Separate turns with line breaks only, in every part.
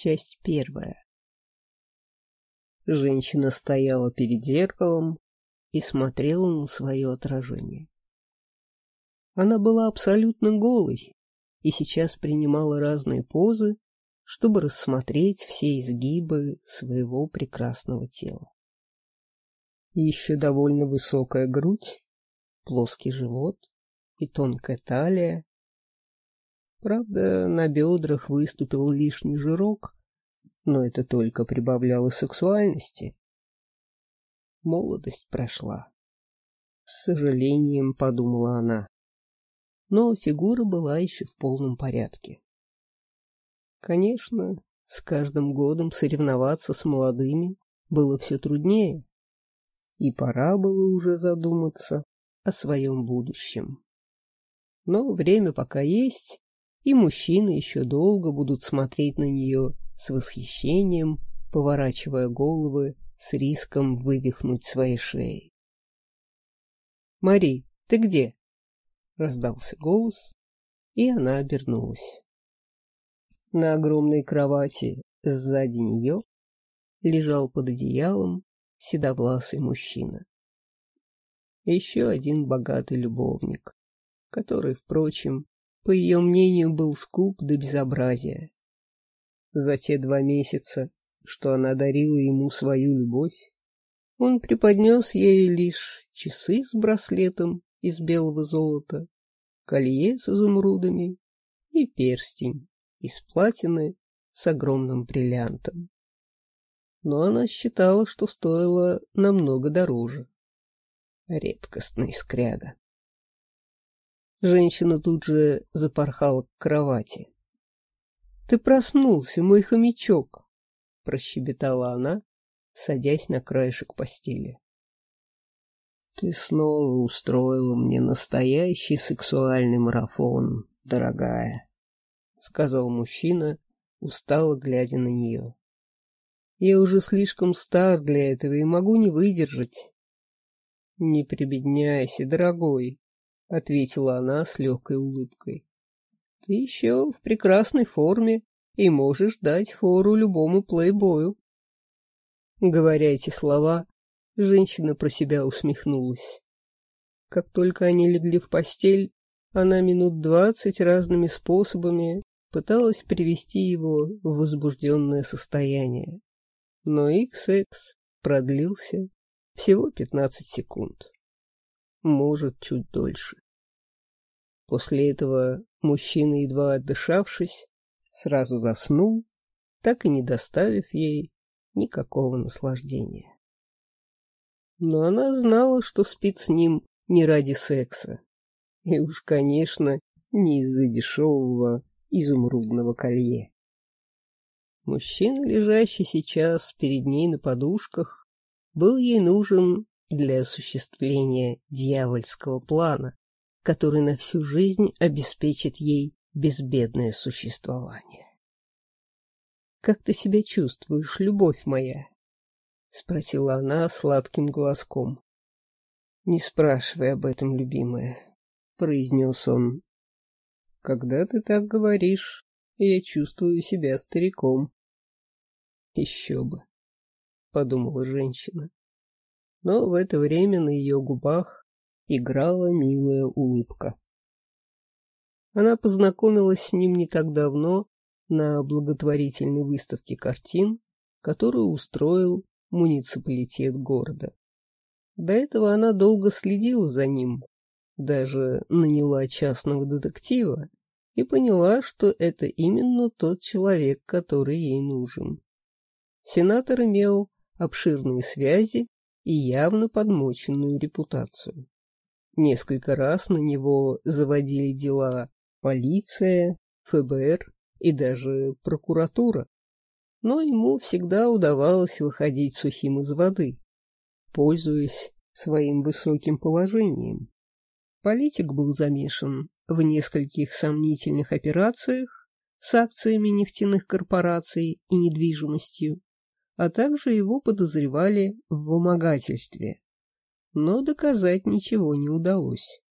Часть первая. Женщина стояла перед зеркалом и смотрела на свое отражение. Она была абсолютно голой и сейчас принимала разные позы, чтобы рассмотреть все изгибы своего прекрасного тела. Еще довольно высокая грудь, плоский живот и тонкая талия Правда, на бедрах выступил лишний жирок, но это только прибавляло сексуальности. Молодость прошла. С сожалением подумала она. Но фигура была еще в полном порядке. Конечно, с каждым годом соревноваться с молодыми было все труднее, и пора было уже задуматься о своем будущем. Но время пока есть, и мужчины еще долго будут смотреть на нее с восхищением, поворачивая головы с риском вывихнуть свои шеи. «Мари, ты где?» — раздался голос, и она обернулась. На огромной кровати сзади нее лежал под одеялом седовласый мужчина. Еще один богатый любовник, который, впрочем, по ее мнению, был скуп до безобразия. За те два месяца, что она дарила ему свою любовь, он преподнес ей лишь часы с браслетом из белого золота, колье с изумрудами и перстень из платины с огромным бриллиантом. Но она считала, что стоило намного дороже. Редкостный скряга. Женщина тут же запорхала к кровати. — Ты проснулся, мой хомячок! — прощебетала она, садясь на краешек постели. — Ты снова устроила мне настоящий сексуальный марафон, дорогая, — сказал мужчина, устало глядя на нее. — Я уже слишком стар для этого и могу не выдержать. — Не прибедняйся, дорогой, — ответила она с легкой улыбкой. — Ты еще в прекрасной форме и можешь дать фору любому плейбою. Говоря эти слова, женщина про себя усмехнулась. Как только они легли в постель, она минут двадцать разными способами пыталась привести его в возбужденное состояние. Но их секс продлился всего пятнадцать секунд может, чуть дольше. После этого мужчина, едва отдышавшись, сразу заснул, так и не доставив ей никакого наслаждения. Но она знала, что спит с ним не ради секса. И уж, конечно, не из-за дешевого изумрудного колье. Мужчина, лежащий сейчас перед ней на подушках, был ей нужен для осуществления дьявольского плана, который на всю жизнь обеспечит ей безбедное существование. «Как ты себя чувствуешь, любовь моя?» — спросила она сладким глазком. «Не спрашивай об этом, любимая», — произнес он. «Когда ты так говоришь, я чувствую себя стариком». «Еще бы», — подумала женщина но в это время на ее губах играла милая улыбка. Она познакомилась с ним не так давно на благотворительной выставке картин, которую устроил муниципалитет города. До этого она долго следила за ним, даже наняла частного детектива и поняла, что это именно тот человек, который ей нужен. Сенатор имел обширные связи и явно подмоченную репутацию. Несколько раз на него заводили дела полиция, ФБР и даже прокуратура. Но ему всегда удавалось выходить сухим из воды, пользуясь своим высоким положением. Политик был замешан в нескольких сомнительных операциях с акциями нефтяных корпораций и недвижимостью, а также его подозревали в вымогательстве. Но доказать ничего не удалось.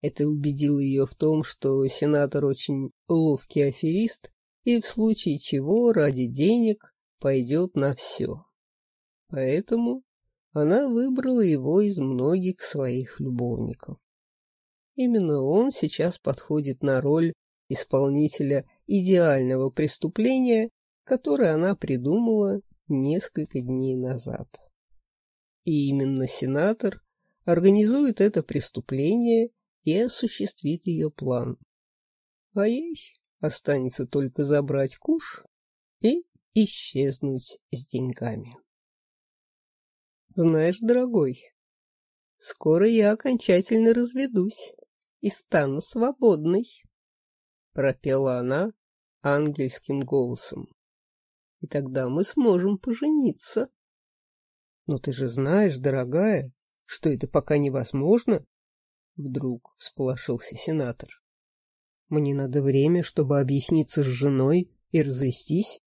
Это убедило ее в том, что сенатор очень ловкий аферист и в случае чего ради денег пойдет на все. Поэтому она выбрала его из многих своих любовников. Именно он сейчас подходит на роль исполнителя идеального преступления, которое она придумала несколько дней назад. И именно сенатор организует это преступление и осуществит ее план. А ей останется только забрать куш и исчезнуть с деньгами. Знаешь, дорогой, скоро я окончательно разведусь и стану свободной, — пропела она ангельским голосом. И тогда мы сможем пожениться. Но ты же знаешь, дорогая, что это пока невозможно, — вдруг всполошился сенатор. Мне надо время, чтобы объясниться с женой и развестись.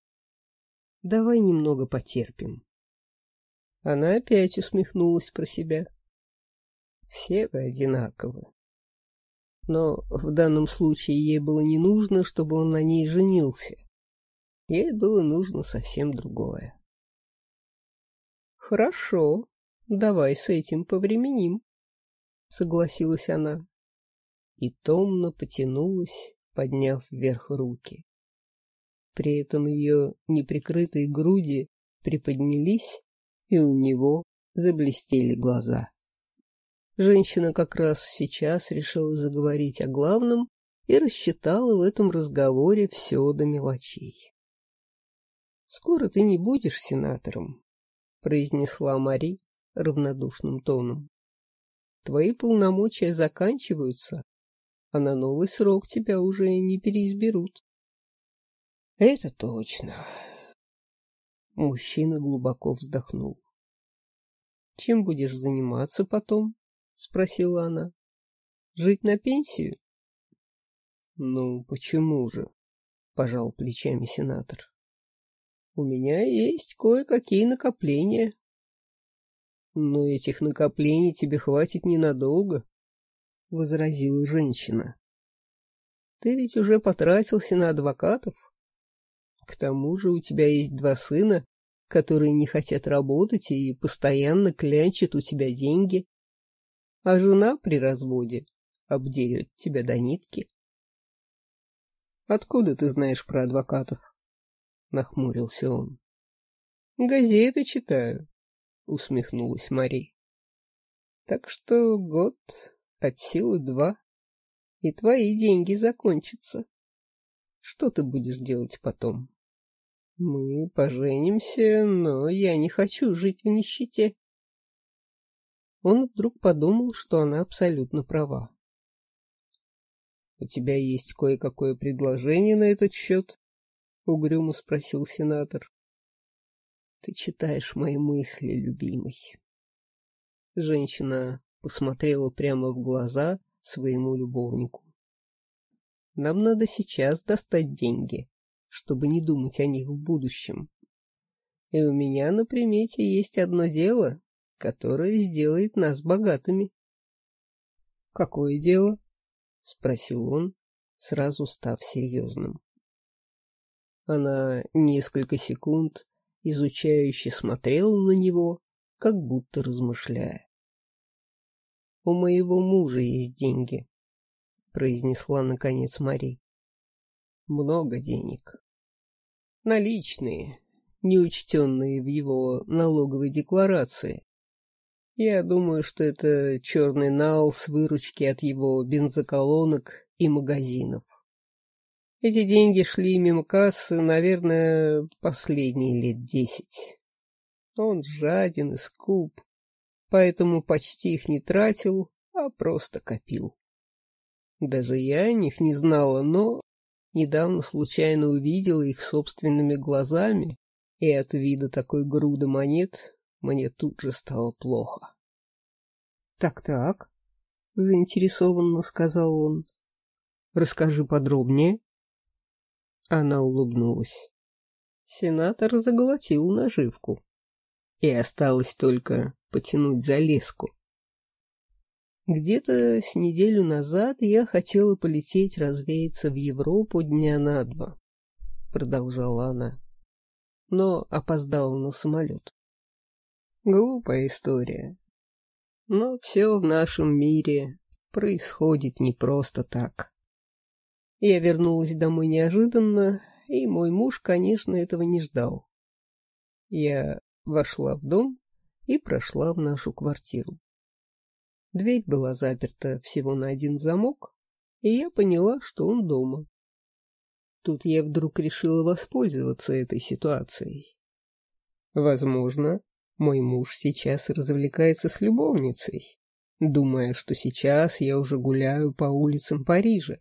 Давай немного потерпим. Она опять усмехнулась про себя. Все вы одинаковы. Но в данном случае ей было не нужно, чтобы он на ней женился. Ей было нужно совсем другое. «Хорошо, давай с этим повременим», — согласилась она. И томно потянулась, подняв вверх руки. При этом ее неприкрытые груди приподнялись, и у него заблестели глаза. Женщина как раз сейчас решила заговорить о главном и рассчитала в этом разговоре все до мелочей. «Скоро ты не будешь сенатором», — произнесла Мари равнодушным тоном. «Твои полномочия заканчиваются, а на новый срок тебя уже не переизберут». «Это точно», Мужчина глубоко вздохнул. «Чем будешь заниматься потом?» — спросила она. «Жить на пенсию?» «Ну, почему же?» — пожал плечами сенатор. «У меня есть кое-какие накопления». «Но этих накоплений тебе хватит ненадолго», — возразила женщина. «Ты ведь уже потратился на адвокатов. К тому же у тебя есть два сына, которые не хотят работать и постоянно клянчат у тебя деньги, а жена при разводе обдерет тебя до нитки. — Откуда ты знаешь про адвокатов? — нахмурился он. — Газеты читаю, — усмехнулась Мари. — Так что год от силы два, и твои деньги закончатся. Что ты будешь делать потом? — мы поженимся, но я не хочу жить в нищете. Он вдруг подумал, что она абсолютно права. — У тебя есть кое-какое предложение на этот счет? — угрюмо спросил сенатор. — Ты читаешь мои мысли, любимый. Женщина посмотрела прямо в глаза своему любовнику. — Нам надо сейчас достать деньги чтобы не думать о них в будущем. И у меня на примете есть одно дело, которое сделает нас богатыми. — Какое дело? — спросил он, сразу став серьезным. Она несколько секунд изучающе смотрела на него, как будто размышляя. — У моего мужа есть деньги, — произнесла наконец Мари. — Много денег наличные, неучтенные в его налоговой декларации. Я думаю, что это черный нал с выручки от его бензоколонок и магазинов. Эти деньги шли мимо кассы, наверное, последние лет десять. Он жаден и скуп, поэтому почти их не тратил, а просто копил. Даже я о них не знала, но Недавно случайно увидела их собственными глазами, и от вида такой груды монет мне тут же стало плохо. «Так-так», — заинтересованно сказал он, — «расскажи подробнее». Она улыбнулась. Сенатор заглотил наживку, и осталось только потянуть за леску. Где-то с неделю назад я хотела полететь развеяться в Европу дня на два. продолжала она, но опоздала на самолет. Глупая история. Но все в нашем мире происходит не просто так. Я вернулась домой неожиданно, и мой муж, конечно, этого не ждал. Я вошла в дом и прошла в нашу квартиру. Дверь была заперта всего на один замок, и я поняла, что он дома. Тут я вдруг решила воспользоваться этой ситуацией. Возможно, мой муж сейчас развлекается с любовницей, думая, что сейчас я уже гуляю по улицам Парижа.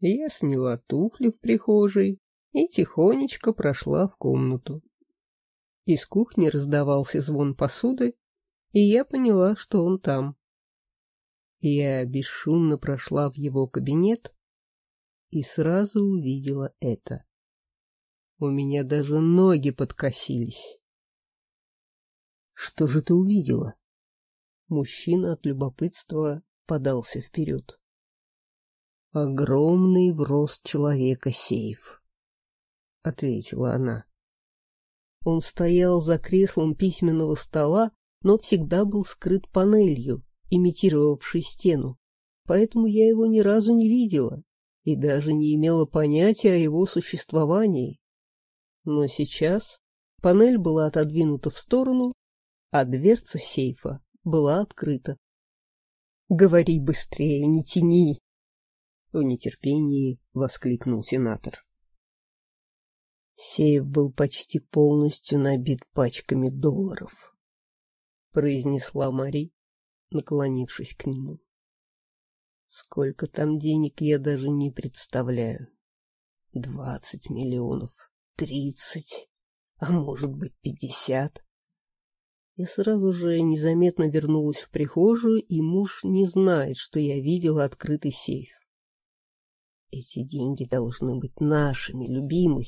Я сняла туфли в прихожей и тихонечко прошла в комнату. Из кухни раздавался звон посуды, и я поняла, что он там. Я бесшумно прошла в его кабинет и сразу увидела это. У меня даже ноги подкосились. «Что же ты увидела?» Мужчина от любопытства подался вперед. «Огромный в рост человека сейф», — ответила она. Он стоял за креслом письменного стола, но всегда был скрыт панелью, имитировавшей стену, поэтому я его ни разу не видела и даже не имела понятия о его существовании. Но сейчас панель была отодвинута в сторону, а дверца сейфа была открыта. — Говори быстрее, не тяни! — в нетерпении воскликнул сенатор. Сейф был почти полностью набит пачками долларов, — произнесла Мари, наклонившись к нему. Сколько там денег, я даже не представляю. Двадцать миллионов, тридцать, а может быть пятьдесят. Я сразу же незаметно вернулась в прихожую, и муж не знает, что я видела открытый сейф. Эти деньги должны быть нашими, любимых.